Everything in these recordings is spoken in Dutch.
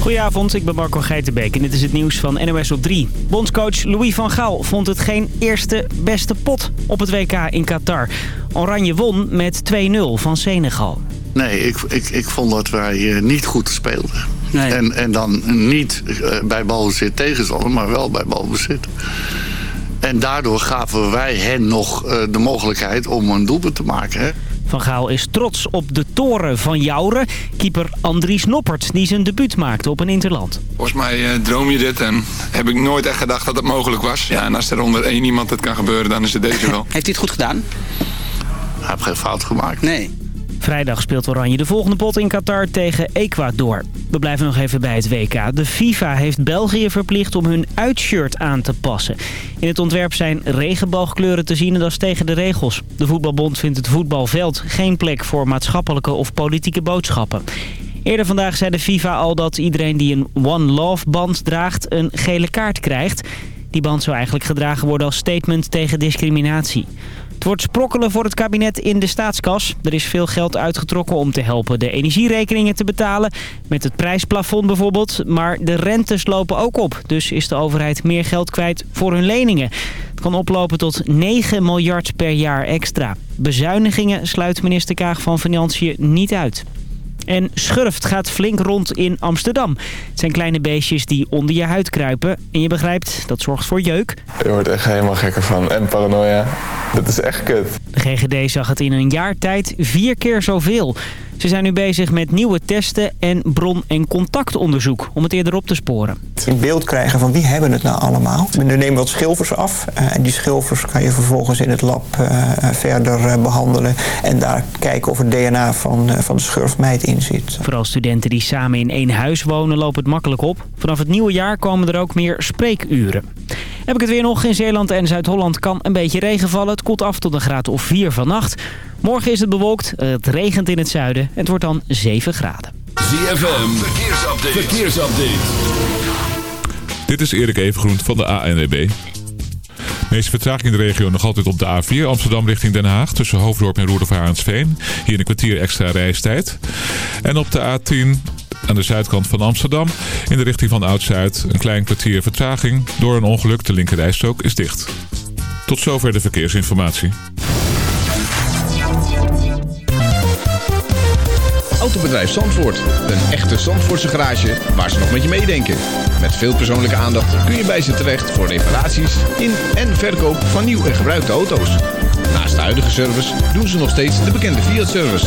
Goedenavond, ik ben Marco Geitenbeek en dit is het nieuws van NOS op 3. Bondscoach Louis van Gaal vond het geen eerste beste pot op het WK in Qatar. Oranje won met 2-0 van Senegal. Nee, ik, ik, ik vond dat wij eh, niet goed speelden. Nee. En, en dan niet uh, bij balbezit tegenstander, maar wel bij balbezit. En daardoor gaven wij hen nog uh, de mogelijkheid om een doelpunt te maken. Hè? Van Gaal is trots op de toren van Jouren. Keeper Andries Noppert, die zijn debuut maakte op een interland. Volgens mij uh, droom je dit en heb ik nooit echt gedacht dat het mogelijk was. Ja, en als er onder één iemand het kan gebeuren, dan is het deze wel. Heeft hij het goed gedaan? Hij heeft geen fout gemaakt. Nee. Vrijdag speelt Oranje de volgende pot in Qatar tegen Ecuador. We blijven nog even bij het WK. De FIFA heeft België verplicht om hun uitshirt aan te passen. In het ontwerp zijn regenboogkleuren te zien en dat is tegen de regels. De voetbalbond vindt het voetbalveld geen plek voor maatschappelijke of politieke boodschappen. Eerder vandaag zei de FIFA al dat iedereen die een One Love band draagt een gele kaart krijgt. Die band zou eigenlijk gedragen worden als statement tegen discriminatie. Het wordt sprokkelen voor het kabinet in de staatskas. Er is veel geld uitgetrokken om te helpen de energierekeningen te betalen. Met het prijsplafond bijvoorbeeld. Maar de rentes lopen ook op. Dus is de overheid meer geld kwijt voor hun leningen. Het kan oplopen tot 9 miljard per jaar extra. Bezuinigingen sluit minister Kaag van Financiën niet uit. En schurft gaat flink rond in Amsterdam. Het zijn kleine beestjes die onder je huid kruipen. En je begrijpt, dat zorgt voor jeuk. Je wordt echt helemaal gekker van. En paranoia. Dat is echt kut. De GGD zag het in een jaar tijd vier keer zoveel. Ze zijn nu bezig met nieuwe testen en bron- en contactonderzoek om het eerder op te sporen. In beeld krijgen van wie hebben het nou allemaal. We nemen wat schilfers af uh, en die schilfers kan je vervolgens in het lab uh, verder uh, behandelen. En daar kijken of er DNA van, van de schurfmeid in zit. Vooral studenten die samen in één huis wonen lopen het makkelijk op. Vanaf het nieuwe jaar komen er ook meer spreekuren. Heb ik het weer nog. In Zeeland en Zuid-Holland kan een beetje regen vallen. Het koelt af tot een graad of 4 vannacht. Morgen is het bewolkt. Het regent in het zuiden. Het wordt dan 7 graden. ZFM. Verkeersupdate. Verkeersupdate. Dit is Erik Evengroen van de ANWB. De meeste vertraging in de regio nog altijd op de A4 Amsterdam richting Den Haag. Tussen Hoofddorp en Roerdervaarensveen. Hier een kwartier extra reistijd. En op de A10 aan de zuidkant van Amsterdam. In de richting van Oud-Zuid een klein kwartier vertraging. Door een ongeluk, de linkerrijstrook is dicht. Tot zover de verkeersinformatie. Autobedrijf Zandvoort. Een echte Zandvoortse garage waar ze nog met je meedenken. Met veel persoonlijke aandacht kun je bij ze terecht voor reparaties in en verkoop van nieuw en gebruikte auto's. Naast de huidige service doen ze nog steeds de bekende Fiat-service.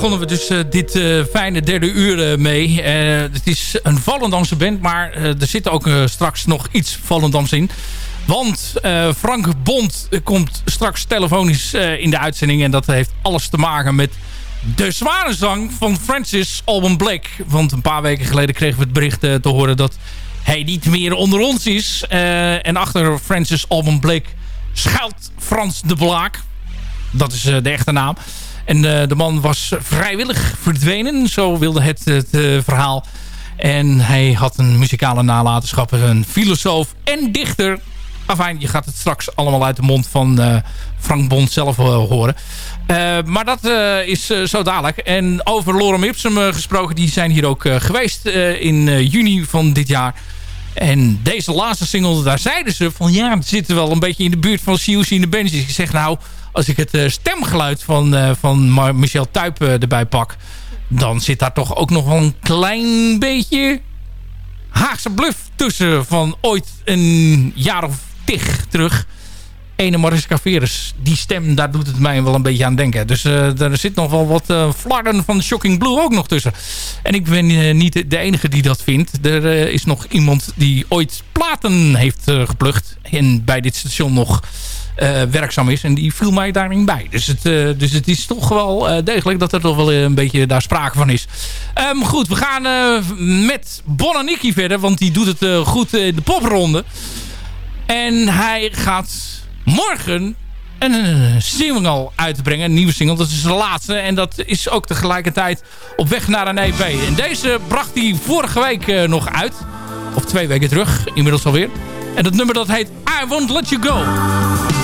Begonnen we dus eh, dit eh, fijne derde uur eh, mee. Het is een Volendamse band, maar er zit ook straks nog iets Volendams in. Want Frank Bond komt straks telefonisch in de uitzending. En dat heeft alles te maken met de zware zang van Francis Alban Blake. Want een paar weken geleden kregen we het bericht te horen dat hij niet meer onder ons is. En achter Francis Alban Blake schuilt Frans de Blaak. Dat is de echte naam. En eh, de man was vrijwillig verdwenen. Zo wilde het, het eh, verhaal. En hij had een muzikale nalatenschap. Een filosoof en dichter. Afijn, je gaat het straks allemaal uit de mond van eh, Frank Bond zelf horen. Maar dat is zo dadelijk. En over Lorem Ipsum gesproken. Die zijn hier ook geweest in juni van dit jaar. En deze laatste single, daar zeiden ze van... ja, het zit wel een beetje in de buurt van CUC in de Benches. Ik zeg nou, als ik het eh, stemgeluid van, eh, van Michel Tuyp eh, erbij pak... dan zit daar toch ook nog wel een klein beetje Haagse bluff tussen... van ooit een jaar of tig terug. Ene Mariska Veres, die stem, daar doet het mij wel een beetje aan denken. Dus eh er zit nog wel wat eh flarden van Shocking Blue ook nog tussen. En ik ben niet de enige die dat vindt. Er is nog iemand die ooit platen heeft geplukt. En bij dit station nog werkzaam is. En die viel mij daarin bij. Dus het, eh, dus het is toch wel eh, degelijk dat er toch wel eh, een beetje daar sprake van is. Ehm, goed, we gaan eh, met Bonaniki verder. Want die doet het eh, goed in de popronde. En hij gaat morgen een, single uitbrengen. Een nieuwe single. Dat is de laatste. En dat is ook tegelijkertijd op weg naar een EP. En deze bracht hij vorige week eh, nog uit. Of twee weken terug. Inmiddels alweer. En dat nummer dat heet I Won't Let You Go.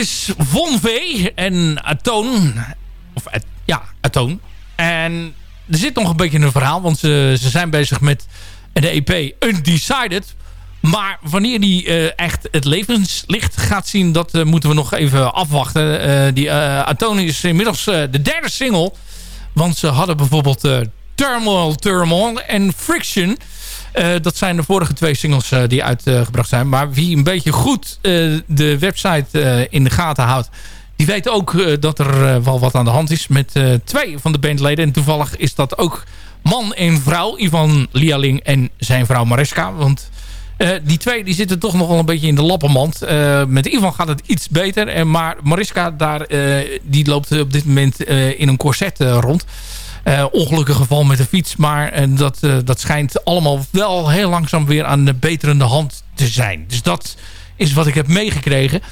Is Von V en Atoon. Of ja, Atoon. En er zit nog een beetje een verhaal. Want ze, ze zijn bezig met de EP Undecided. Maar wanneer die eh, echt het levenslicht gaat zien... dat eh, moeten we nog even afwachten. Eh, die Atoon is inmiddels de derde single. Want ze hadden bijvoorbeeld Turmoil, Turmoil en Friction... Eh, dat zijn de vorige twee singles eh, die uitgebracht zijn. Maar wie een beetje goed eh, de website in de gaten houdt... die weet ook dat er wel wat aan de hand is met twee van de bandleden. En toevallig is dat ook man en vrouw. Ivan Lialing en zijn vrouw Mariska. Want die twee die zitten toch nog wel een beetje in de lappenmand. Met Ivan gaat het iets beter. En maar Mariska daar, die loopt op dit moment in een corset rond. Eh, ongelukkig geval met de fiets. Maar eh, dat, eh, dat schijnt allemaal wel heel langzaam weer aan de beterende hand te zijn. Dus dat is wat ik heb meegekregen.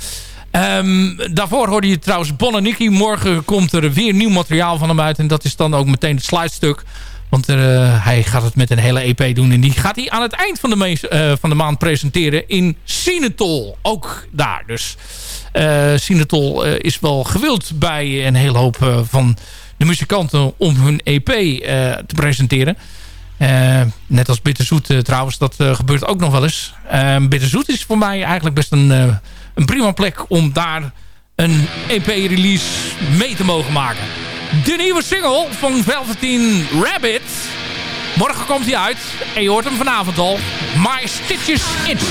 Ehm, daarvoor hoorde je trouwens Bon en Nicky. Morgen komt er weer nieuw materiaal van hem uit. En dat is dan ook meteen het sluitstuk. Want hij gaat het met een hele EP doen. En die gaat hij aan het eind van de, van de maand presenteren in Sinetol. Ook daar dus. Eh Sinetol is wel gewild bij een hele hoop van muzikanten om hun EP eh, te presenteren. Eh, net als Bitterzoet eh, trouwens, dat gebeurt ook nog wel eens. Bitterzoet is voor mij eigenlijk best een, een prima plek om daar een EP-release mee te mogen maken. De nieuwe single van Velveteen Rabbit. Morgen komt hij uit en je hoort hem vanavond al. My Stitches It.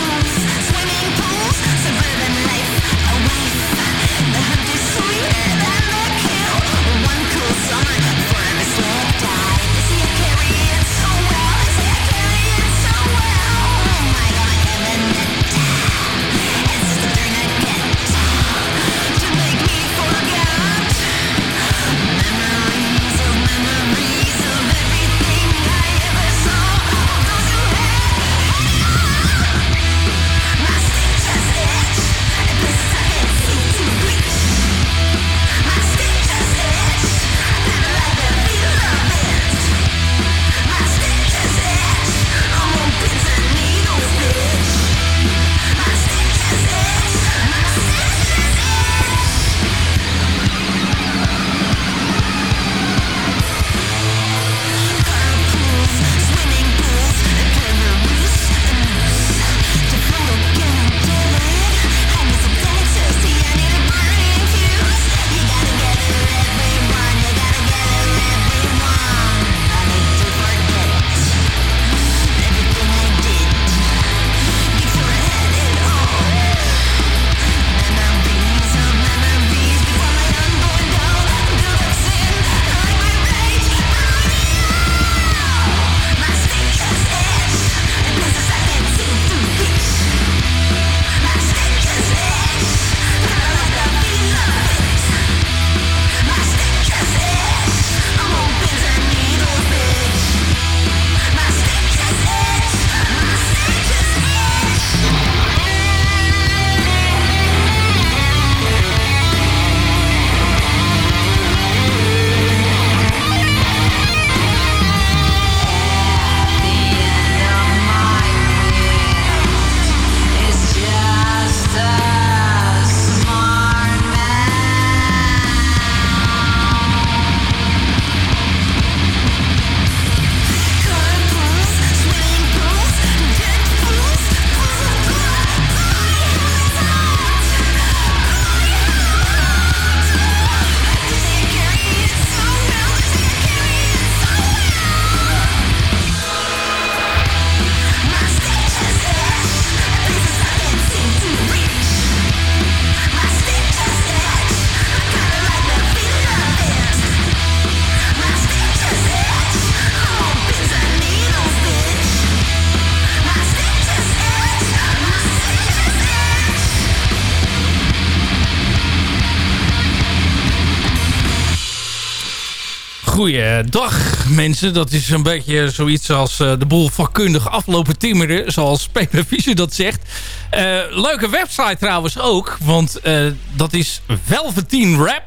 Goeiedag mensen, dat is een beetje zoiets als eh, de boel vakkundig aflopen timmeren, zoals Peter Fischer dat zegt. Eh, leuke website trouwens ook, want eh, dat is Velveteen Rap.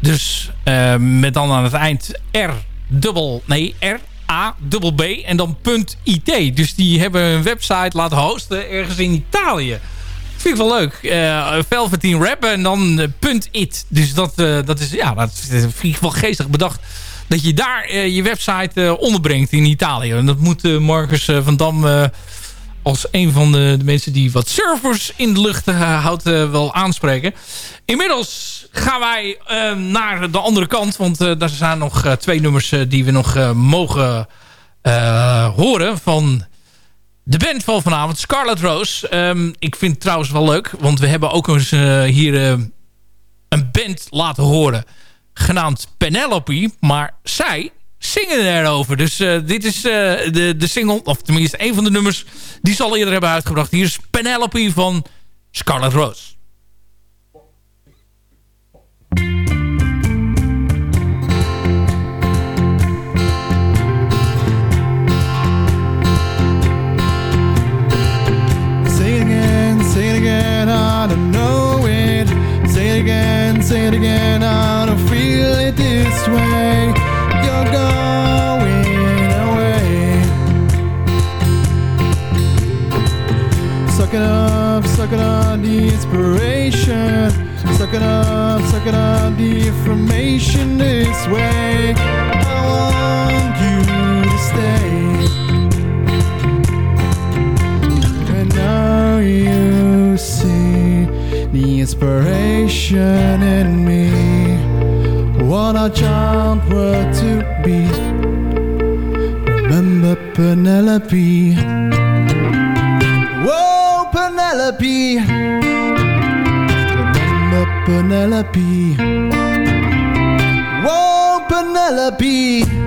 Dus eh, met dan aan het eind R dubbel, nee R A dubbel B en dan .it. Dus die hebben een website laten hosten ergens in Italië. Vind ik wel leuk. Uh, Velveteen Rap en dan uh, it. Dus dat, dat is ja, dat vind wel geestig bedacht. Dat je daar je website onderbrengt in Italië. En dat moet Marcus van Dam als een van de, de, mensen die wat servers in de lucht houdt wel aanspreken. Inmiddels gaan wij naar de andere kant. Want daar zijn nog twee nummers die we nog mogen horen van de band van vanavond, Scarlet Rose. Um, ik vind het trouwens wel leuk, want we hebben ook eens hier een band laten horen. Genaamd Penelope, maar zij zingen erover. Dus uh, dit is de, de single, of tenminste een van de nummers... die ze al eerder hebben uitgebracht. Hier is Penelope van Scarlet Rose. Say it again, I don't feel it this way. You're going away. Suck it up, suck it up, the inspiration. Suck it up, suck it up, the information this way. I want you to stay. And now you see the inspiration in me. What a child were to be. Remember Penelope. Whoa, Penelope. Remember Penelope. Whoa, Penelope.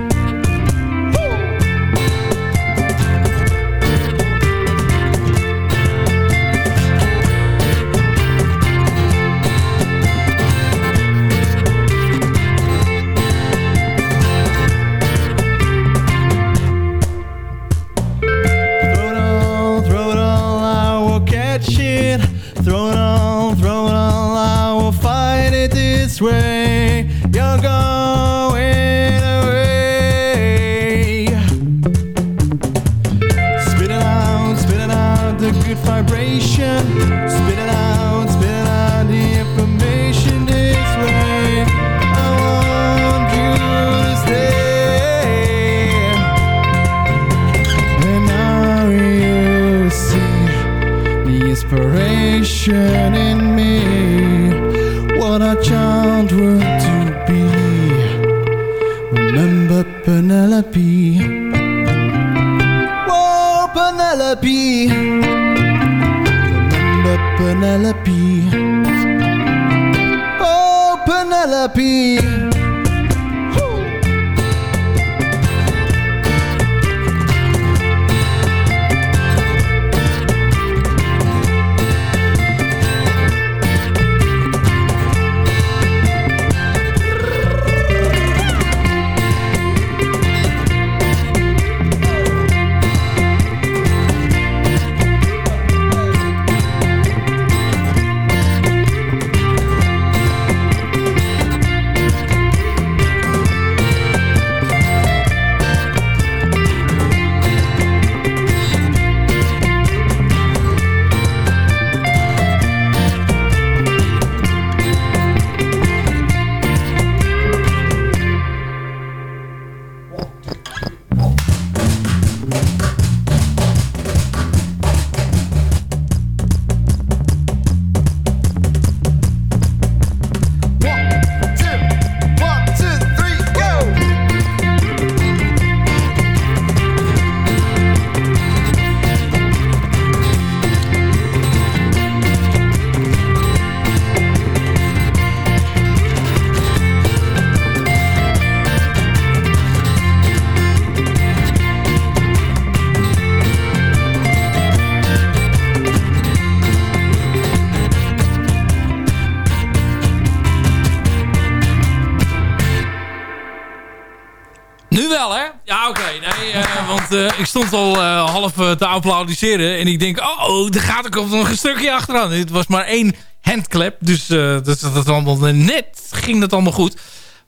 stond al eh, half eh, te applaudisseren. En ik denk, oh, daar er gaat ook nog een stukje achteraan. Het was maar één handclap. Dus eh, dat, dat allemaal, net ging dat allemaal goed.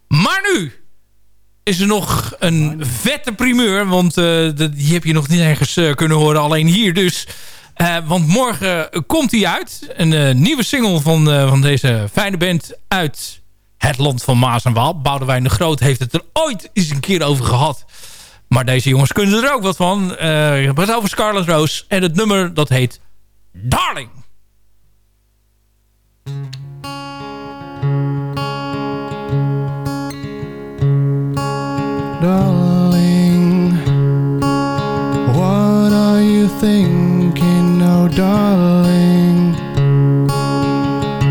Maar nu is er nog een vette primeur. Want die heb je nog niet ergens kunnen horen. Alleen hier dus. Want morgen komt hij uit. Een nieuwe single van, van deze fijne band uit het land van Maas en Waal. Boudewijn de Groot heeft het er ooit eens een keer over gehad. Maar deze jongens kunnen er ook wat van. Uh, ik het over Scarlet Rose. En het nummer dat heet Darling. Darling, what are you thinking now, darling?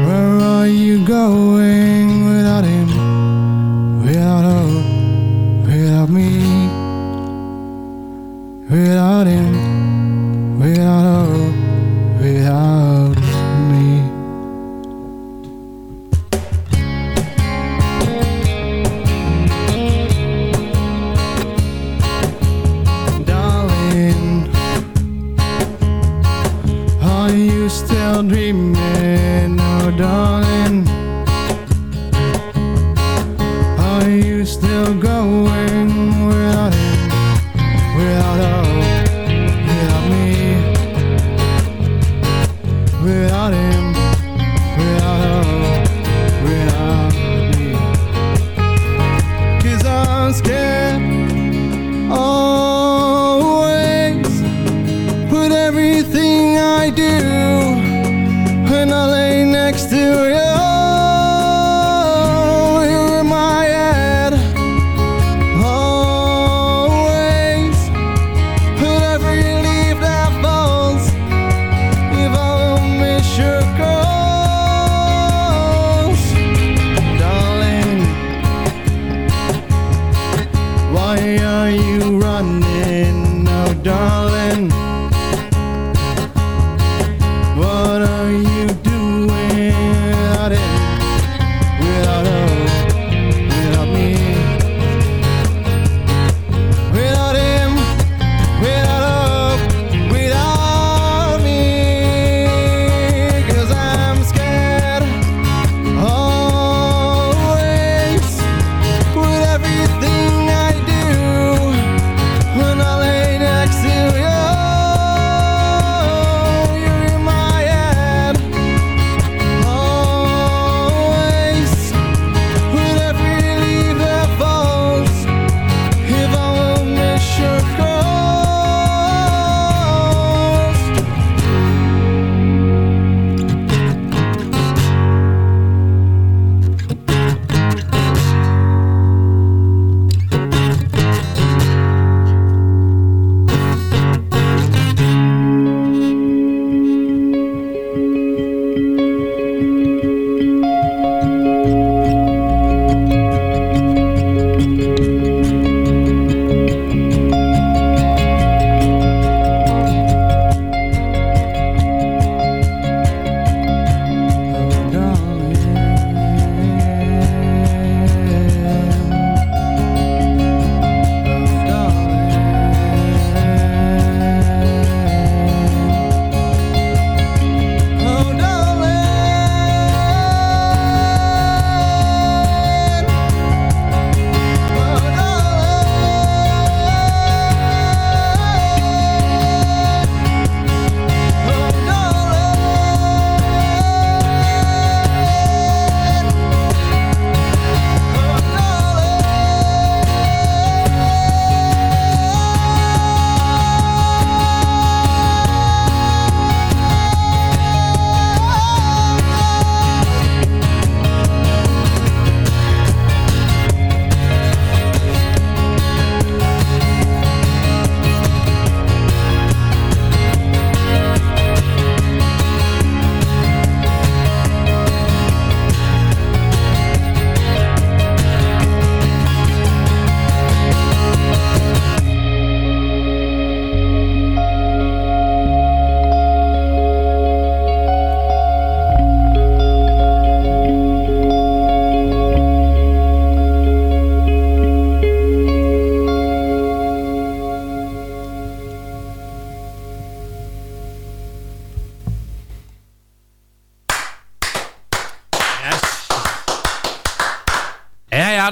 Where are you going?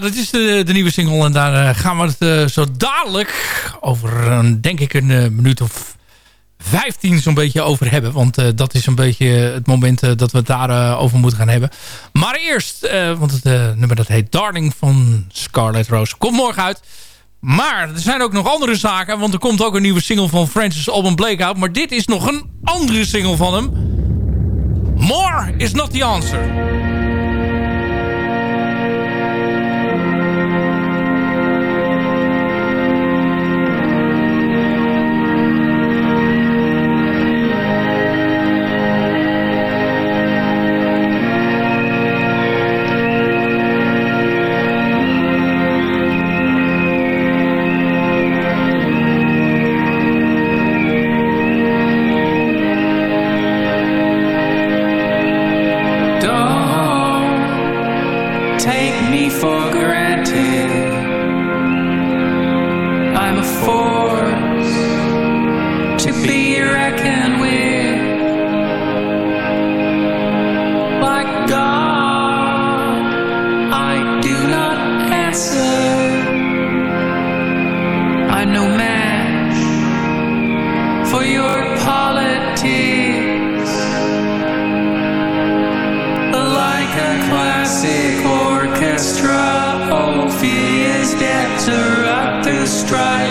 dat is de, nieuwe single. En daar eh, gaan we het eh, zo dadelijk over, eh, denk ik, een minuut of 15 zo'n beetje over hebben. Want dat is een beetje het moment dat we het daarover over moeten gaan hebben. Maar eerst, want het nummer dat heet Darling van Scarlett Rose komt morgen uit. Maar er zijn ook nog andere zaken. Want er komt ook een nieuwe single van Francis Alban Blake uit. Maar dit is nog een andere single van hem. More is not the answer. Stride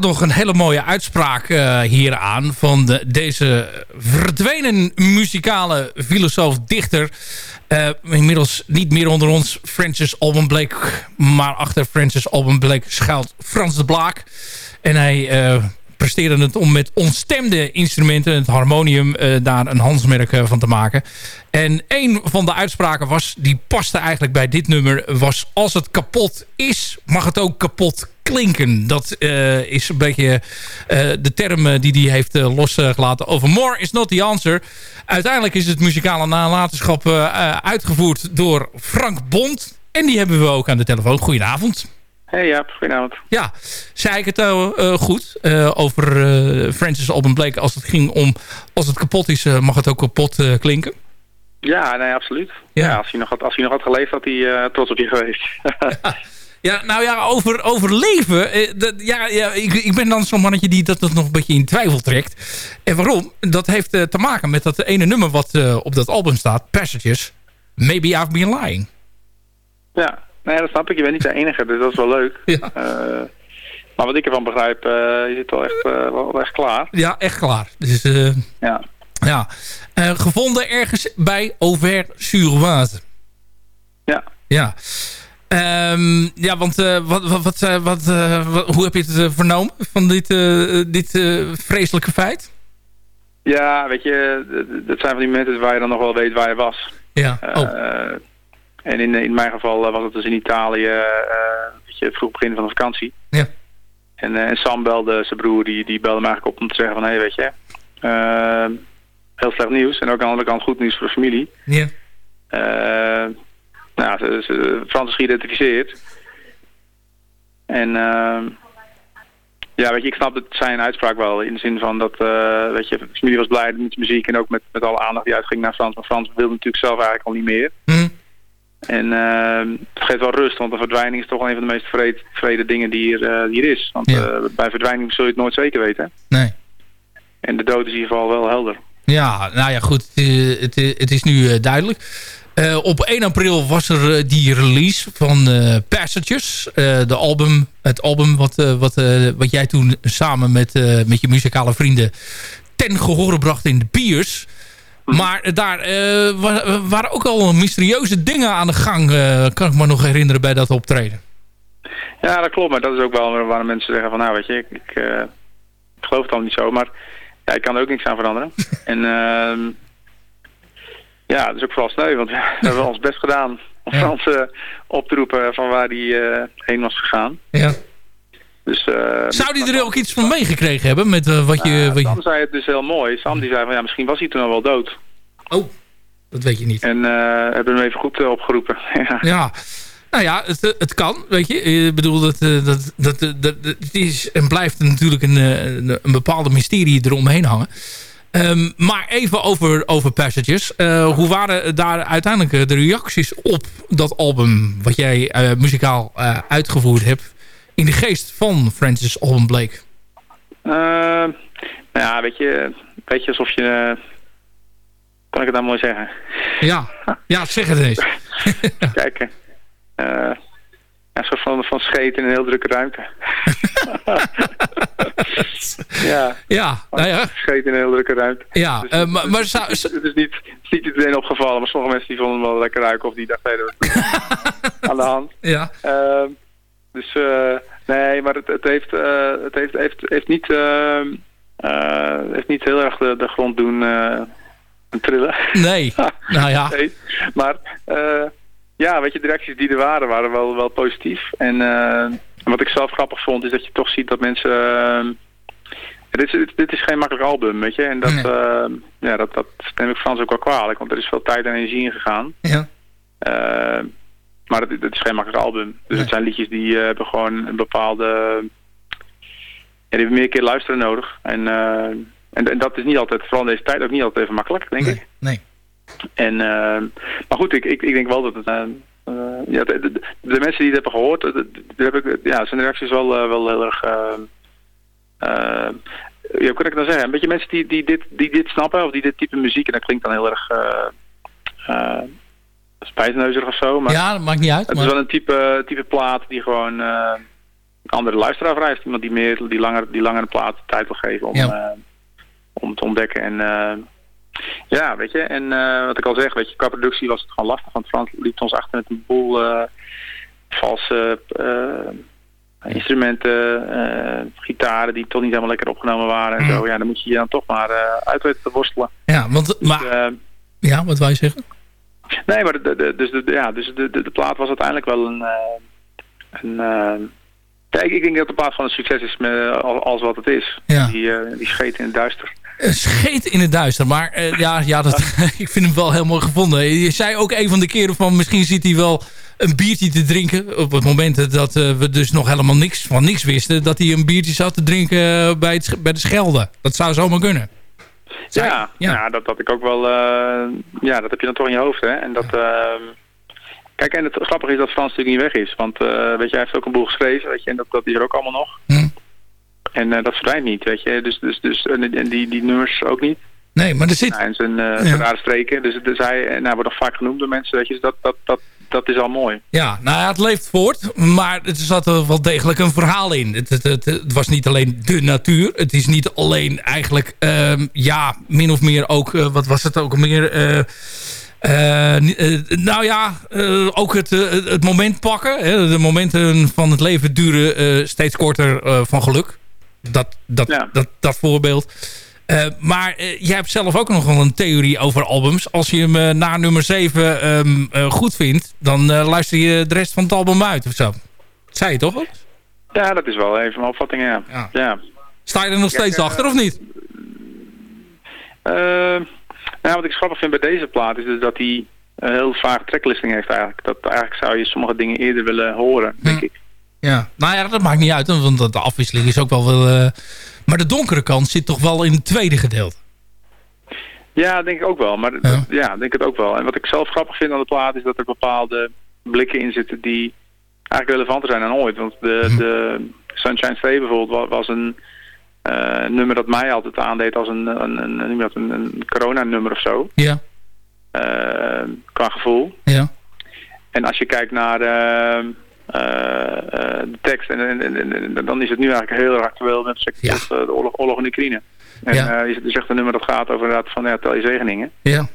nog een hele mooie uitspraak uh, hier aan... van de, deze verdwenen muzikale filosoof-dichter... Uh, inmiddels niet meer onder ons Francis Alban Blake... maar achter Francis Alban Blake schuilt Frans de Blaak. En hij uh, presteerde het om met onstemde instrumenten... het harmonium, daar een handsmerk van te maken. En een van de uitspraken was, die paste eigenlijk bij dit nummer... was als het kapot is, mag het ook kapot klinken. Dat uh, is een beetje uh, de term die hij heeft uh, losgelaten over more is not the answer. Uiteindelijk is het muzikale nalatenschap uitgevoerd door Frank Bond. En die hebben we ook aan de telefoon. Goedenavond. Hey ja, goedenavond. Ja, zei ik het goed over Francis Alban Blake als het ging om als het kapot is mag het ook kapot klinken? Ja, nee, absoluut. Ja. ja. als, hij nog had, als hij nog had geleefd, had hij trots op je geweest. Ja, nou ja, over, over leven. Eh, dat, ja, ja, ik, ik ben dan zo'n mannetje die dat, dat nog een beetje in twijfel trekt. En waarom? Dat heeft uh, te maken met dat ene nummer wat uh, op dat album staat. Passages. Maybe I've been lying. Ja, nee, dat snap ik. Je bent niet de enige, dus dat is wel leuk. Ja. maar wat ik ervan begrijp, je zit wel echt, wel echt klaar. Ja, echt klaar. Dus, ja. ja. gevonden ergens bij Auvers-sur-Oise. Ja. Ja. Um, ja, want uh, wat, wat, wat, uh, wat, uh, hoe heb je het vernomen van dit, dit vreselijke feit? Ja, weet je, dat zijn van die momenten waar je dan nog wel weet waar je was. Ja, oh. En in, in mijn geval was het dus in Italië, weet je, vroeg begin van de vakantie. Ja. En, en Sam belde, zijn broer, die, die belde me eigenlijk op om te zeggen van... hé, hey, weet je, heel slecht nieuws. En ook aan de andere kant goed nieuws voor de familie. Ja. Nou, ze, ze, Frans is geïdentificeerd. En uh, ja, weet je, ik snap het zijn uitspraak wel. In de zin van dat, uh, weet je, de familie was blij met de muziek en ook met, met alle aandacht die uitging naar Frans. Maar Frans wilde natuurlijk zelf eigenlijk al niet meer. Mm. En uh, het geeft wel rust, want de verdwijning is toch wel een van de meest vrede, vrede dingen die hier, die hier is. Want ja. bij verdwijning zul je het nooit zeker weten. Nee. En de dood is in ieder geval wel helder. Ja, nou ja, goed. Het, het is nu duidelijk. Uh, op 1 april was er uh, die release van uh, Passages. de album, het album wat, wat, wat jij toen samen met, met je muzikale vrienden ten gehore bracht in de Piers. Maar daar waren ook al mysterieuze dingen aan de gang. kan ik me nog herinneren bij dat optreden. Ja, dat klopt. Maar dat is ook wel waar mensen zeggen van... Nou, weet je, ik, ik, ik geloof het al niet zo. Maar ja, ik kan er ook niks aan veranderen. en... ja, dat is ook vooral sneu, want we hebben ons best gedaan om. Frans uh, op te roepen van waar hij uh, heen was gegaan. Ja. Dus, uh, Zou hij er ook iets van meegekregen hebben met wat, je, wat je... Sam zei het dus heel mooi. Sam die zei van ja, misschien was hij toen al wel dood. Oh, dat weet je niet. En hebben hem even goed opgeroepen. ja. ja. Nou ja, het, het kan, weet je. Ik bedoel, dat, dat, dat, dat, dat, het is en blijft natuurlijk een, een, een bepaalde mysterie eromheen hangen. Um, maar even over, over Passages. Uh, hoe waren daar uiteindelijk de reacties op dat album... wat jij uh, muzikaal uh, uitgevoerd hebt... in de geest van Francis Alban Blake? nou ja, weet je, weet je alsof je... kan ik het dan mooi zeggen? Ja, ja zeg het eens. Kijk, ja, een soort van, van scheet in een heel drukke ruimte. ja. Ja, nou ja. Scheet in een heel drukke ruimte. Ja, dus, uh, maar... maar zou, het, is niet, het is niet iedereen opgevallen, maar sommige mensen die vonden hem wel lekker ruiken of die dachten, dat aan de hand. Ja. Uh, dus, uh, nee, maar het, het, heeft, uh, het heeft, heeft, heeft, niet, heeft niet heel erg de, de grond doen trillen. Nee, nou ja. nee, maar... Ja, weet je, de reacties die er waren, waren wel, wel positief. En uh, wat ik zelf grappig vond, is dat je toch ziet dat mensen... Uh, dit, is, dit is geen makkelijk album, weet je. En dat, nee. uh, ja, dat, dat neem ik Frans ook wel kwalijk, want er is veel tijd en energie in gegaan. Ja. maar het, het, is geen makkelijk album. Dus nee. het zijn liedjes die hebben gewoon een bepaalde... Ja, die hebben meer keer luisteren nodig. En, en, en, dat is niet altijd, vooral in deze tijd, ook niet altijd even makkelijk, denk nee. ik. Nee. En, uh, maar goed, ik, ik, ik denk wel dat het... Uh, uh, ja, de, de, de, mensen die het hebben gehoord, de, de, heb ik, ja, zijn reacties wel, wel heel erg... ja, hoe kan ik nou zeggen? Een beetje mensen die, die, dit, die dit snappen, of die dit type muziek... en dat klinkt dan heel erg... spijsneuzig of zo. Maar ja, dat maakt niet uit. Het maar... is wel een type, type plaat die gewoon... andere luisteraar vereist. Iemand die meer die langer, die langer een plaat tijd wil geven om, Ja. eh, om te ontdekken. En eh, ja, weet je, en eh, wat ik al zeg, weet je, qua productie was het gewoon lastig. Want Frans liep ons achter met een boel eh, valse eh, instrumenten, gitaren die toch niet helemaal lekker opgenomen waren en Mm. zo. Ja, dan moet je je dan toch maar uit weten te worstelen. Ja, want, maar, eh, ja, wat wou je zeggen? Nee, maar de, de, dus, de, ja, dus de, de, de plaat was uiteindelijk wel een... een kijk, ik denk dat de plaat van een succes is met, als, als wat het is. Ja. Die, eh, die scheet in het duister. Een scheet in het duister. Maar eh, ja, ja dat, ik vind hem wel heel mooi gevonden. Je zei ook een van de keren van misschien zit hij wel een biertje te drinken. Op het moment dat eh, we dus nog helemaal niks van niks wisten. Dat hij een biertje zat te drinken eh, bij, het, bij de Schelde. Dat zou zomaar kunnen. Ja, ja. dat had ik ook wel... eh, ja, dat heb je dan toch in je hoofd, hè. En dat... ehm, kijk, en het grappige is dat Frans natuurlijk niet weg is. Want, eh, weet je, hij heeft ook een boel geschreven, weet je. En dat, dat is er ook allemaal nog. Hm. En eh, dat verdwijnt niet, weet je. Dus, dus, dus, en, en die, die nummers ook niet. Nee, maar er zit... Ja, en zijn, eh, Ja. rare streken. Dus, dus hij, en hij wordt nog vaak genoemd door mensen, weet je. Dus dat, dat, dat, dat is al mooi. Ja, nou ja, het leeft voort, maar er zat er wel degelijk een verhaal in. Het, het, het, het was niet alleen de natuur. Het is niet alleen eigenlijk, ehm, ja, min of meer ook, eh, wat was het ook meer... eh, eh, eh, nou ja, eh, ook het, eh, het moment pakken. Hè. De momenten van het leven duren eh, steeds korter eh, van geluk. Dat, dat, dat, dat voorbeeld. Eh, maar eh, jij hebt zelf ook nog wel een theorie over albums. Als je hem eh, na nummer 7 ehm, eh, goed vindt... dan luister je de rest van het album uit of zo. Dat zei je toch ook? Ja, dat is wel even mijn opvatting, ja. ja. Sta je er nog steeds achter of niet? Nou, wat ik grappig vind bij deze plaat is dus dat hij een heel vaag tracklisting heeft eigenlijk. Dat eigenlijk zou je sommige dingen eerder willen horen, denk ik. Ja, nou ja, dat maakt niet uit. Want de afwisseling is ook wel... wel eh, maar de donkere kant zit toch wel in het tweede gedeelte. Ja, denk ik ook wel. Maar ja. ja, denk het ook wel. En wat ik zelf grappig vind aan de plaat is dat er bepaalde blikken in zitten die eigenlijk relevanter zijn dan ooit. Want de, de Sunshine Stay bijvoorbeeld wa- was een eh, nummer dat mij altijd aandeed als een, een, een, noem je dat, een, een corona-nummer of zo. Ja. Eh, qua gevoel. Ja. En als je kijkt naar de tekst, en, en, en- en dan is het nu eigenlijk heel erg actueel met tot eh, de oorlog, oorlog in Oekraïne. En Ja. eh, is het dus echt een nummer dat gaat over inderdaad van ja, tel je zegeningen. Ja.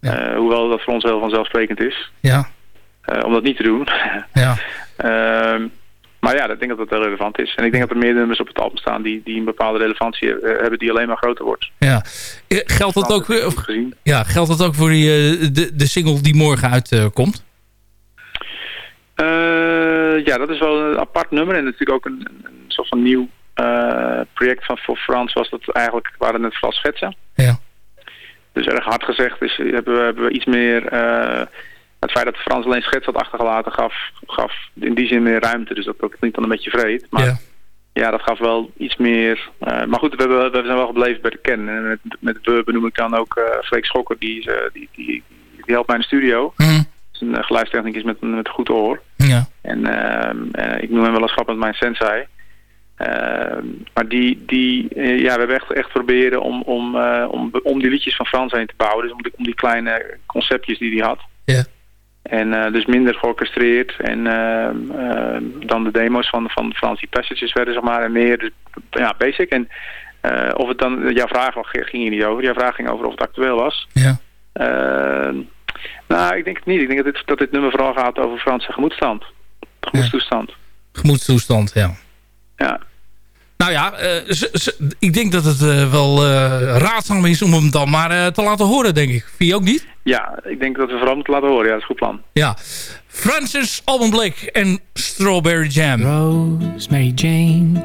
Eh, hoewel dat voor ons heel vanzelfsprekend is. Ja. eh, om dat niet te doen. Ja. Ehm, maar ja, ik denk dat dat heel relevant is. En ik denk dat er meer nummers op het album staan die, die een bepaalde relevantie eh, hebben die alleen maar groter wordt. Ja. Eh, Geldt dat ook, ja, geldt dat ook voor die, eh, de, de single die morgen uitkomt? Eh, ja, dat is wel een apart nummer en natuurlijk ook een, een soort van nieuw eh, project van voor Frans was dat eigenlijk waren het vooral schetsen. Ja. Dus erg hard gezegd is, hebben, we, hebben we iets meer eh, het feit dat Frans alleen schets had achtergelaten gaf, gaf in die zin meer ruimte. Dus dat, dat klinkt dan een beetje vreed. Maar Ja. ja, dat gaf wel iets meer. maar goed, we, hebben, we zijn wel gebleven bij de kern. En met, met we benoem ik dan ook Freek Schokker, die, die, die, die helpt mij in de studio. Mhm. Een uh, geluidstechnicus met, met goed oor. Ja. En ehm, eh, ik noem hem wel eens grappig mijn sensei. Ehm, maar die, die eh, ja, we hebben echt, echt proberen om, om, eh, om, om die liedjes van Frans heen te bouwen. Dus om die, om die kleine conceptjes die hij had. Ja. En eh, dus minder georchestreerd. En ehm, dan de demo's van, van Frans die passages werden, zeg maar. En meer, dus, ja, basic. En eh, of het dan, jouw vraag ging hier niet over. Jouw vraag ging over of het actueel was. Ja. Nou, ik denk het niet. Ik denk dat dit, dat dit nummer vooral gaat over Franse gemoedstand. Gemoedstoestand. Gemoedstoestand, ja. Ja. Nou ja, eh, ik denk dat het eh, wel eh, raadzaam is om hem dan maar eh, te laten horen, denk ik. Vind je ook niet? Ja, ik denk dat we vooral moeten laten horen. Ja, dat is een goed plan. Ja. Francis Alban Blake en Strawberry Jam. Rosemary Jane,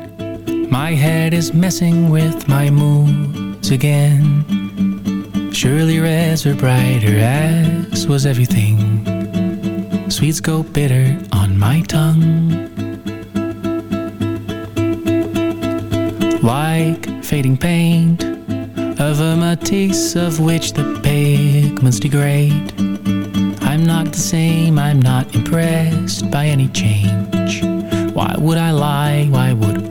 my head is messing with my moods again. Surely reds were brighter, as was everything. Sweets go bitter on my tongue. Like fading paint of a matisse of which the pigments degrade. I'm not the same, I'm not impressed by any change. Why would I lie? Why would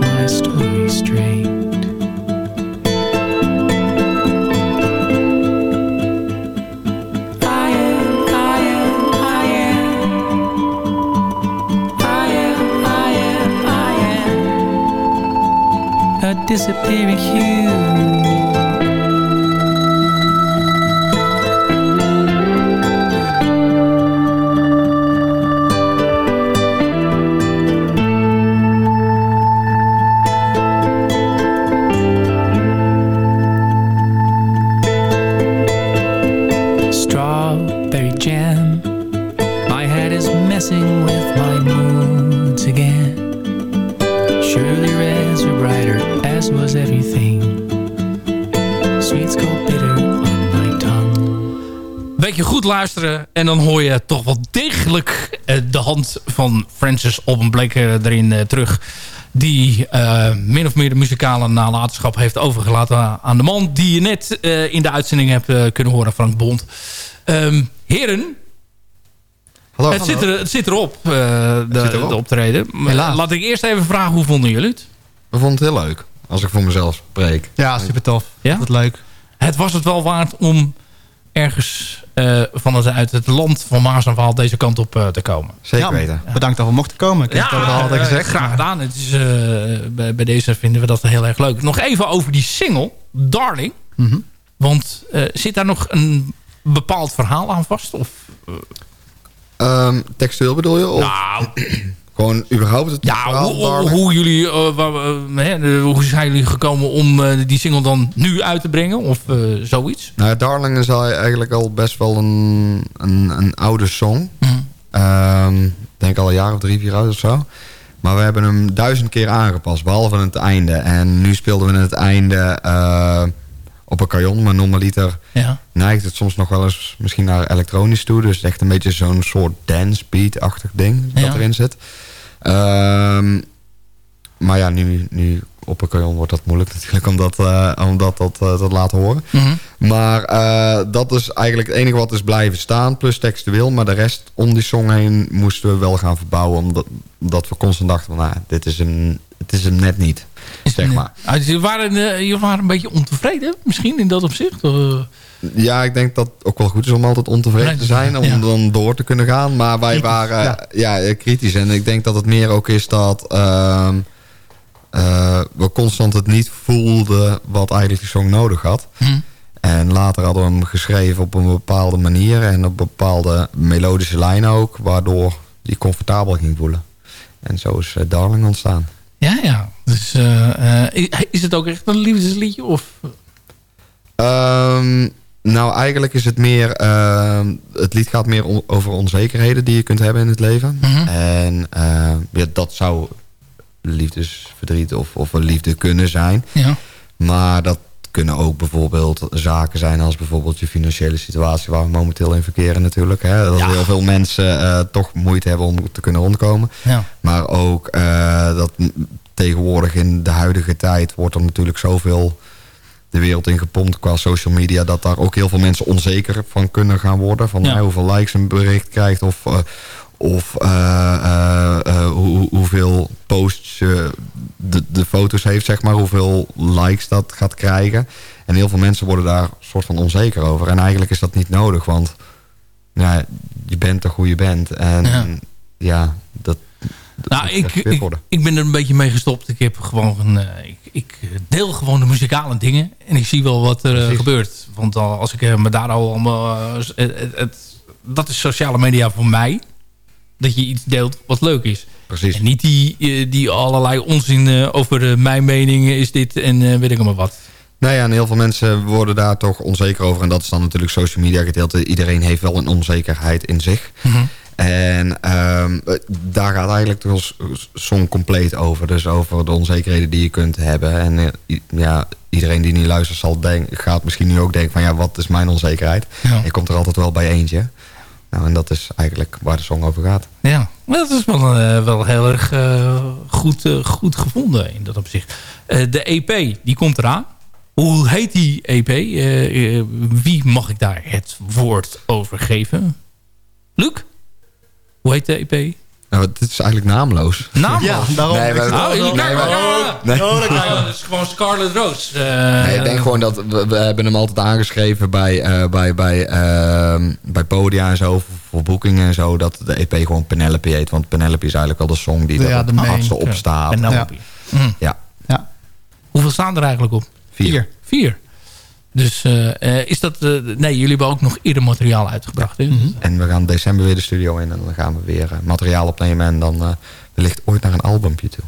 here with you luisteren en dan hoor je toch wel degelijk eh, de hand van Francis Alban Blake eh, erin eh, terug. Die eh, min of meer de muzikale nalatenschap heeft overgelaten aan de man die je net eh, in de uitzending hebt kunnen horen, Frank Bond. Ehm, heren, Hallo. het, Zit er, het zit erop, eh, de, zit erop. de optreden. Maar Helaas. Laat ik eerst even vragen, hoe vonden jullie het? We vonden het heel leuk. Als ik voor mezelf spreek. Ja, super tof. Ja? Wat leuk. Het was het wel waard om ergens eh, vanuit uit het land van Maas en Waal deze kant op eh, te komen. Zeker Ja, weten. Bedankt dat we mochten komen. Ik heb het al altijd gezegd. graag gedaan. Het is, eh, bij, bij deze vinden we dat heel erg leuk. Nog even over die single, Darling. Mhm. Want eh, zit daar nog een bepaald verhaal aan vast? Of, Ehm, textueel bedoel je? Of nou, gewoon überhaupt het ja, hoe, hoe, jullie, eh, waar, eh, hoe zijn jullie gekomen om eh, die single dan nu uit te brengen? Of zoiets? Nou, Darling is eigenlijk al best wel een, een, een oude song. Ik denk al een jaar of drie, vier oud of zo. Maar we hebben hem duizend keer aangepast, behalve het einde. En nu speelden we het einde op een kajon, maar normaliter Ja. neigt het soms nog wel eens misschien naar elektronisch toe. Dus echt een beetje zo'n soort dance beat-achtig ding dat Ja. erin zit. Ehm, maar ja, nu, nu op een kajon wordt dat moeilijk natuurlijk om dat, om dat, dat eh, te laten horen. Mhm. Maar eh, dat is eigenlijk het enige wat is blijven staan, plus textueel. Maar de rest om die song heen moesten we wel gaan verbouwen. Omdat, omdat we constant dachten, van, nou, dit is hem, het is hem net niet. Zeg maar. Ah, dus jullie waren, eh, jullie waren een beetje ontevreden misschien in dat opzicht? Eh, Ja, ik denk dat het ook wel goed is om altijd ontevreden te zijn. Om Ja. dan door te kunnen gaan. Maar wij Kritisch, waren ja. ja. kritisch. En ik denk dat het meer ook is dat... ehm, eh, we constant het niet voelden wat eigenlijk die song nodig had. Hm. En later hadden we hem geschreven op een bepaalde manier. En op bepaalde melodische lijnen ook. Waardoor die comfortabel ging voelen. En zo is Darling ontstaan. Ja, ja. Dus, eh, eh, is het ook echt een liefdesliedje? Of? Ehm, nou, eigenlijk is het meer... ehm, het lied gaat meer on- over onzekerheden die je kunt hebben in het leven. Mhm. En eh, ja, dat zou liefdesverdriet of, of een liefde kunnen zijn. Ja. Maar dat kunnen ook bijvoorbeeld zaken zijn als bijvoorbeeld je financiële situatie waar we momenteel in verkeren natuurlijk. Hè? Dat Ja. heel veel mensen eh, toch moeite hebben om te kunnen rondkomen. Ja. Maar ook dat tegenwoordig in de huidige tijd wordt er natuurlijk zoveel de wereld in gepompt qua social media... dat daar ook heel veel mensen onzeker van kunnen gaan worden. Van Ja. eh, hoeveel likes een bericht krijgt of, eh, of eh, hoe, hoeveel posts je de, de foto's heeft, zeg maar. Hoeveel likes dat gaat krijgen. En heel veel mensen worden daar soort van onzeker over. En eigenlijk is dat niet nodig, want ja, je bent toch hoe je bent. En Ja. ja, dat, Nou, ik, ik, ben er een beetje mee gestopt. Ik heb gewoon een, eh, ik, ik deel gewoon de muzikale dingen. En ik zie wel wat er eh, gebeurt. Want al- als ik eh, me daar al het, het- het- dat is sociale media voor mij. Dat je iets deelt wat leuk is. Precies. En niet die, die allerlei onzin over mijn mening is dit en weet ik allemaal wat. Nou ja, en heel veel mensen worden daar toch onzeker over. En dat is dan natuurlijk social media gedeelte. Iedereen heeft wel een onzekerheid in zich. En ehm, eh, daar gaat eigenlijk als song compleet over. Dus over de onzekerheden die je kunt hebben. En eh, ja, iedereen die niet luistert zal denk, gaat misschien nu ook denken van... ja, wat is mijn onzekerheid? Ja. Je komt er altijd wel bij eentje. Nou, en dat is eigenlijk waar de song over gaat. Ja, dat is wel, eh, wel heel erg goed, goed gevonden in dat opzicht. De EP, die komt eraan. Hoe heet die EP? Wie mag ik daar het woord over geven? Luc? Hoe heet de EP? Nou, het is eigenlijk naamloos. Naamloos? Ja, daarom. Nee, wij- Oh, jullie Nee, kijken wij- ja. Nee. Oh, dat is gewoon Scarlet Rose. Eh, Nee, ik denk gewoon dat we, we hebben hem altijd aangeschreven bij, eh, bij, bij, ehm, bij Podia en zo, voor, voor boekingen en zo, dat de EP gewoon Penelope heet. Want Penelope is eigenlijk wel de song die Ja, er de het main. hardste op Ja, staat. Penelope. Mm. Ja. Hoeveel staan er eigenlijk op? Vier. Vier. Dus eh, eh, is dat... eh, nee, jullie hebben ook nog eerder materiaal uitgebracht. hè? En we gaan december weer de studio in en dan gaan we weer materiaal opnemen en dan eh, wellicht ooit naar een albumpje toe.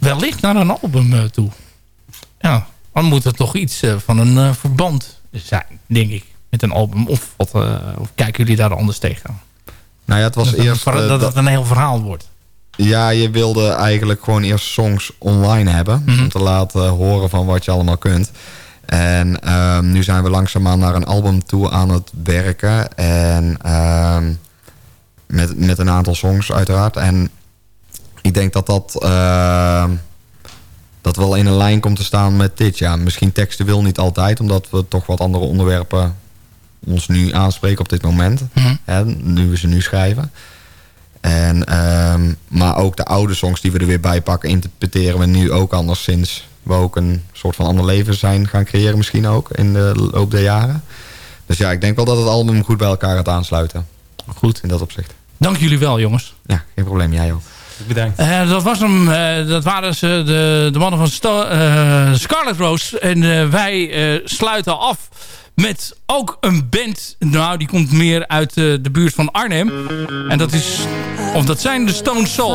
wellicht naar een album toe. Ja, dan moet er toch iets van een verband zijn, denk ik. Met een album. Of, wat, eh, of kijken jullie daar anders tegenaan? Nou ja, het was dat, het een eerst... dat- het een heel verhaal wordt. Ja, je wilde eigenlijk gewoon eerst songs online hebben. Mhm. Om te laten horen van wat je allemaal kunt. En ehm, nu zijn we langzaamaan naar een album toe aan het werken. En ehm, met, met een aantal songs uiteraard. En ik denk dat dat, ehm, dat wel in een lijn komt te staan met dit. Ja, misschien textueel niet altijd. Omdat we toch wat andere onderwerpen ons nu aanspreken op dit moment. Mhm. Hè, nu we ze nu schrijven. En, maar ook de oude songs die we er weer bij pakken, interpreteren we nu ook anders sinds we ook een soort van ander leven zijn gaan creëren misschien ook in de loop der jaren. Dus ja, ik denk wel dat het album goed bij elkaar gaat aansluiten. Goed. In dat opzicht. Dank jullie wel, jongens. Ja, geen probleem. Jij ook. Bedankt. Eh, dat was hem. eh, dat waren ze, de, de mannen van Sto- eh, Scarlet Rose. En eh, wij eh, sluiten af met ook een band. Nou, die komt meer uit de buurt van Arnhem. En dat is... Of dat zijn de Stone Soul.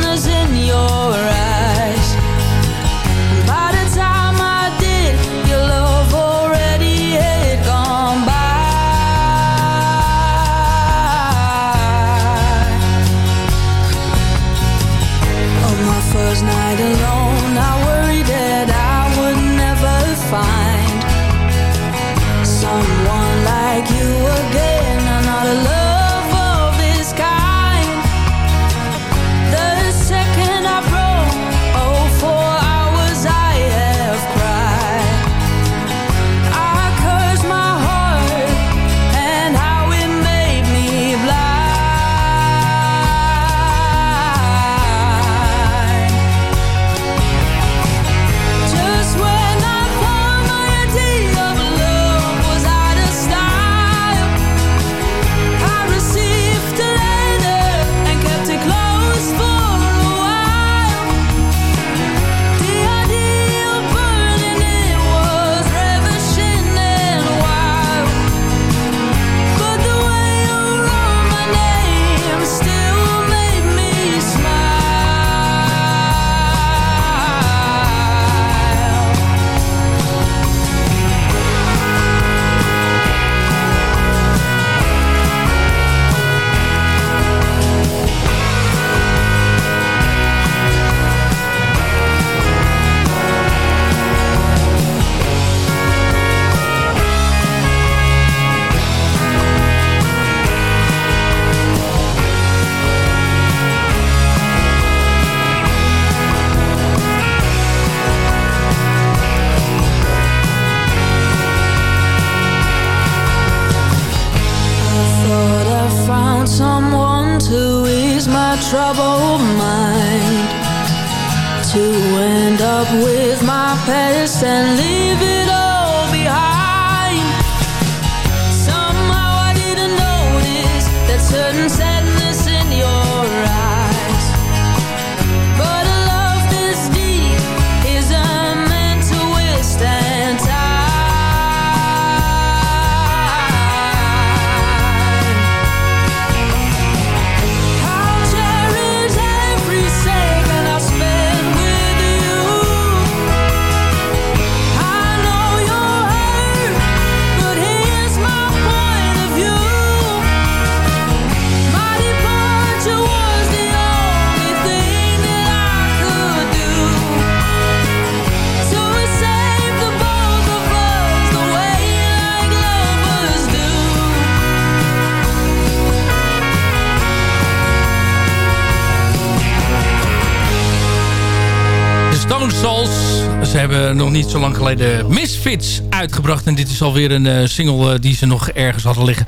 hebben nog niet zo lang geleden Misfits uitgebracht. En dit is alweer een eh, single eh, die ze nog ergens hadden liggen.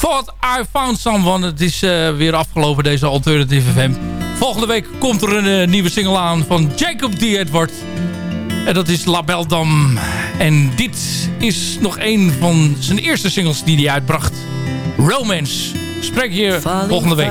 Thought I Found Someone. Het is eh, weer afgelopen deze Alternative FM. Volgende week komt er een nieuwe single aan van Jacob D. Edward. En dat is La Belle Dame. En dit is nog een van zijn eerste singles die hij uitbracht. Romance. Spreek je volgende week.